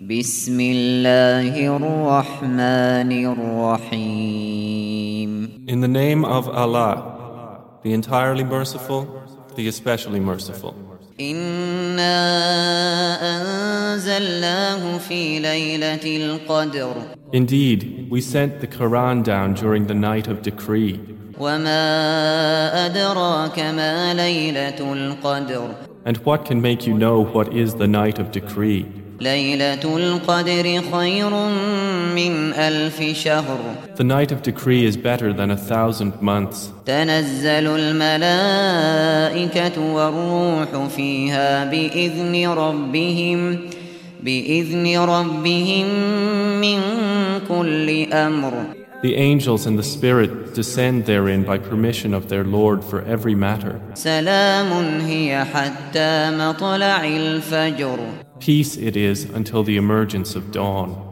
بسم الله الرحمن الرحيم In the name of Allah, the entirely merciful, the especially merciful. إنا أنزلناه في ليلة القدر Indeed, we sent the Quran down during the night of decree. وما أدراك ما ليلة القدر And what can make you know what is the night of decree? ليلة القدر خير من ألف شهر The night of decree is better than a thousand months. تنزل الملائكة والروح فيها بإذن ربهم بإذن ربهم من كل أمر The angels and the Spirit descend therein by permission of their Lord for every matter. Peace it is until the emergence of dawn.